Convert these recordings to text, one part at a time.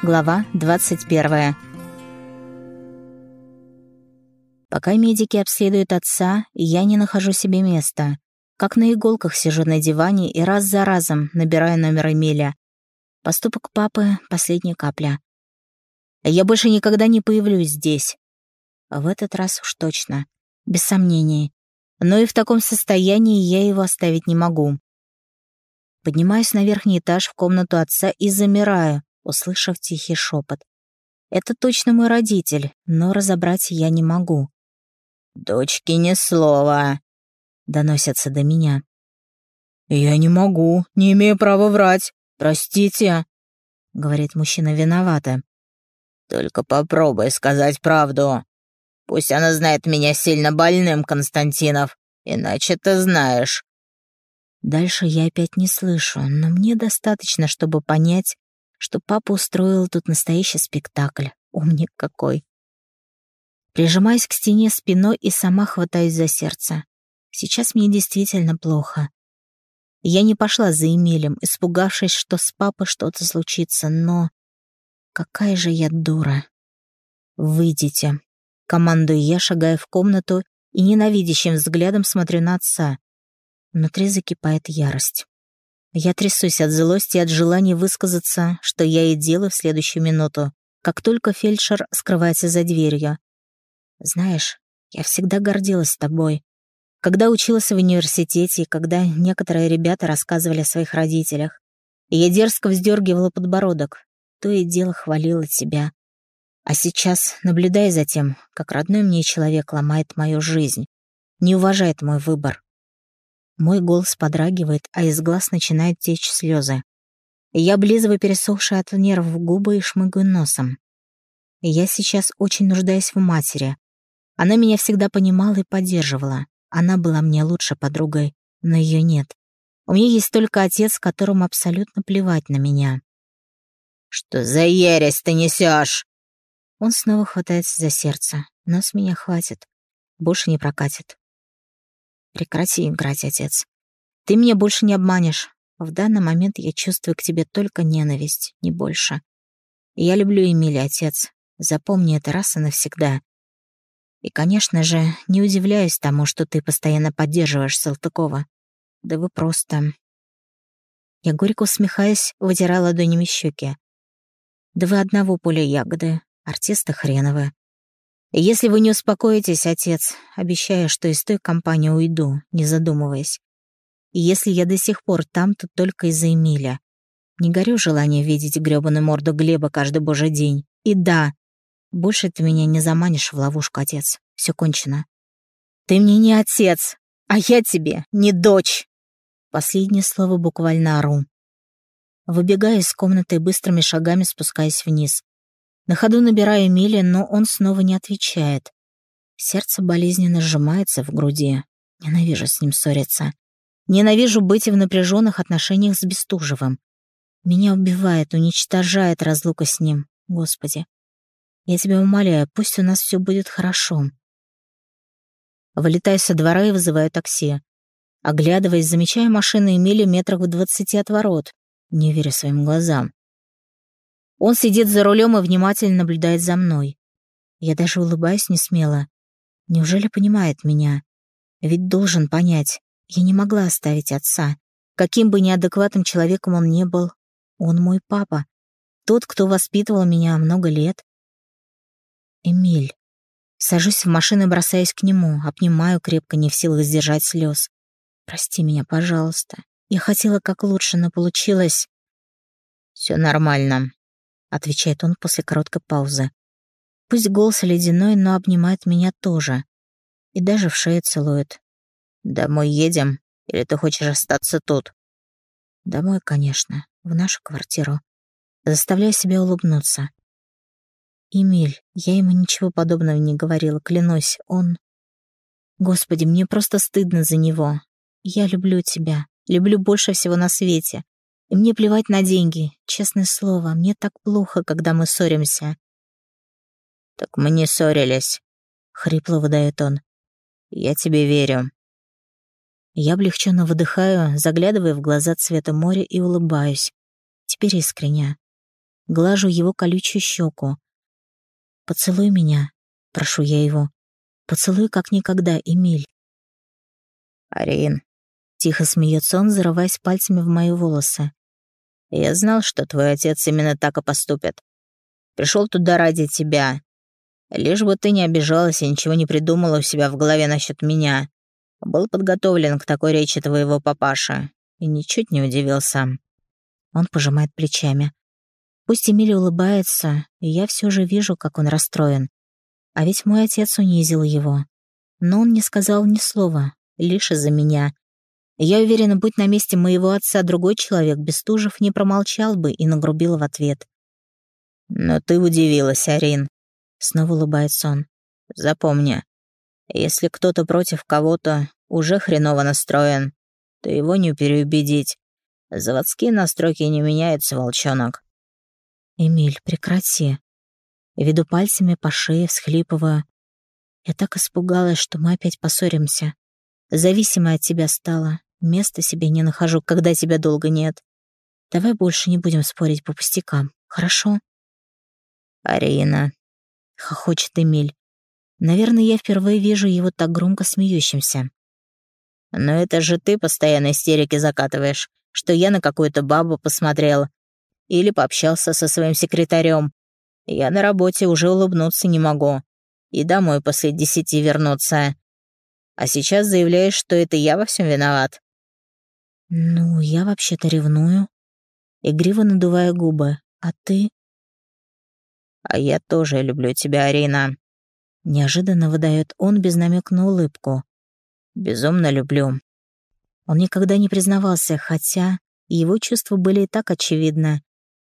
Глава 21. Пока медики обследуют отца, я не нахожу себе места. Как на иголках сижу на диване и раз за разом набираю номер Эмиля. Поступок папы — последняя капля. Я больше никогда не появлюсь здесь. В этот раз уж точно. Без сомнений. Но и в таком состоянии я его оставить не могу. Поднимаюсь на верхний этаж в комнату отца и замираю, услышав тихий шепот. Это точно мой родитель, но разобрать я не могу. «Дочки ни слова», — доносятся до меня. «Я не могу, не имею права врать. Простите», — говорит мужчина виновато. «Только попробуй сказать правду. Пусть она знает меня сильно больным, Константинов, иначе ты знаешь». Дальше я опять не слышу, но мне достаточно, чтобы понять, что папа устроил тут настоящий спектакль. Умник какой. Прижимаюсь к стене спиной и сама хватаюсь за сердце. Сейчас мне действительно плохо. Я не пошла за Эмилем, испугавшись, что с папой что-то случится, но... Какая же я дура. «Выйдите», — командую я, шагая в комнату и ненавидящим взглядом смотрю на отца. Внутри закипает ярость. Я трясусь от злости и от желания высказаться, что я и делаю в следующую минуту, как только фельдшер скрывается за дверью. Знаешь, я всегда гордилась тобой. Когда училась в университете, когда некоторые ребята рассказывали о своих родителях, я дерзко вздергивала подбородок, то и дело хвалила тебя. А сейчас, наблюдая за тем, как родной мне человек ломает мою жизнь, не уважает мой выбор, мой голос подрагивает, а из глаз начинают течь слезы. Я облизываю пересохшие от нервов губы и шмыгаю носом. Я сейчас очень нуждаюсь в матери. Она меня всегда понимала и поддерживала. Она была мне лучшей подругой, но ее нет. У меня есть только отец, которому абсолютно плевать на меня. «Что за ересь ты несешь? Он снова хватается за сердце, но с меня хватит. Больше не прокатит. Прекрати играть, отец. Ты меня больше не обманешь. В данный момент я чувствую к тебе только ненависть, не больше. Я люблю Эмиля, отец. Запомни это раз и навсегда. И, конечно же, не удивляюсь тому, что ты постоянно поддерживаешь Салтыкова. Да вы просто... Я горько усмехаясь, вытирала ладонями щеки. Да вы одного поля ягоды, артисты хреновы. Если вы не успокоитесь, отец, обещаю, что из той компании уйду, не задумываясь. И если я до сих пор там, то только из-за Эмиля. Не горю желание видеть грёбаную морду Глеба каждый божий день. И да, больше ты меня не заманишь в ловушку, отец. Все кончено. Ты мне не отец, а я тебе не дочь. Последнее слово буквально ору. Выбегаю из комнаты быстрыми шагами спускаясь вниз. На ходу набираю Эмилия, но он снова не отвечает. Сердце болезненно сжимается в груди. Ненавижу с ним ссориться. Ненавижу быть в напряженных отношениях с Бестужевым. Меня убивает, уничтожает разлука с ним. Господи. Я тебя умоляю, пусть у нас все будет хорошо. Вылетаю со двора и вызываю такси. Оглядываясь, замечаю машину Эмили метрах в двадцати от ворот. Не верю своим глазам. Он сидит за рулем и внимательно наблюдает за мной. Я даже улыбаюсь несмело. Неужели понимает меня? Ведь должен понять. Я не могла оставить отца. Каким бы неадекватным человеком он не был, он мой папа. Тот, кто воспитывал меня много лет. Эмиль. Сажусь в машину и бросаюсь к нему, обнимаю крепко, не в силах сдержать слез. Прости меня, пожалуйста. Я хотела как лучше, но получилось... Все нормально, — отвечает он после короткой паузы. Пусть голос ледяной, но обнимает меня тоже. И даже в шею целует. «Домой едем? Или ты хочешь остаться тут?» «Домой, конечно. В нашу квартиру. Заставляю себя улыбнуться. Эмиль, я ему ничего подобного не говорила, клянусь, он... Господи, мне просто стыдно за него. Я люблю тебя, люблю больше всего на свете. И мне плевать на деньги, честное слово, мне так плохо, когда мы ссоримся. «Так мы не ссорились», — хрипло выдает он. «Я тебе верю». Я облегченно выдыхаю, заглядывая в глаза цвета моря и улыбаюсь. Теперь искренне. глажу его колючую щеку. «Поцелуй меня», — прошу я его. «Поцелуй как никогда, Эмиль». «Арин», — тихо смеется он, зарываясь пальцами в мои волосы. «Я знал, что твой отец именно так и поступит. Пришел туда ради тебя. Лишь бы ты не обижалась и ничего не придумала у себя в голове насчет меня. Был подготовлен к такой речи твоего папаши и ничуть не удивился. Он пожимает плечами. Пусть Эмиль улыбается, и я все же вижу, как он расстроен. А ведь мой отец унизил его. Но он не сказал ни слова, лишь из-за меня. Я уверена, будь на месте моего отца другой человек, Бестужев не промолчал бы и нагрубил в ответ. «Но ты удивилась, Арин», — снова улыбается он. «Запомни, если кто-то против кого-то уже хреново настроен, то его не переубедить. Заводские настройки не меняются, волчонок. «Эмиль, прекрати». Веду пальцами по шее, всхлипываю. Я так испугалась, что мы опять поссоримся. Зависимая от тебя стала. Места себе не нахожу, когда тебя долго нет. Давай больше не будем спорить по пустякам, хорошо? «Арина», — хохочет Эмиль. Наверное, я впервые вижу его так громко смеющимся. «Но это же ты постоянно истерики закатываешь, что я на какую-то бабу посмотрел, или пообщался со своим секретарем. Я на работе уже улыбнуться не могу. И домой после десяти вернуться. А сейчас заявляешь, что это я во всем виноват. Ну, я вообще-то ревную. Игриво надувая губы. А ты? А я тоже люблю тебя, Арина. Неожиданно выдает он без намека на улыбку. Безумно люблю. Он никогда не признавался, хотя его чувства были и так очевидны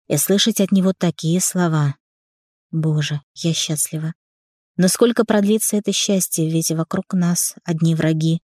и слышать от него такие слова. Боже, я счастлива. Но сколько продлится это счастье, ведь вокруг нас одни враги.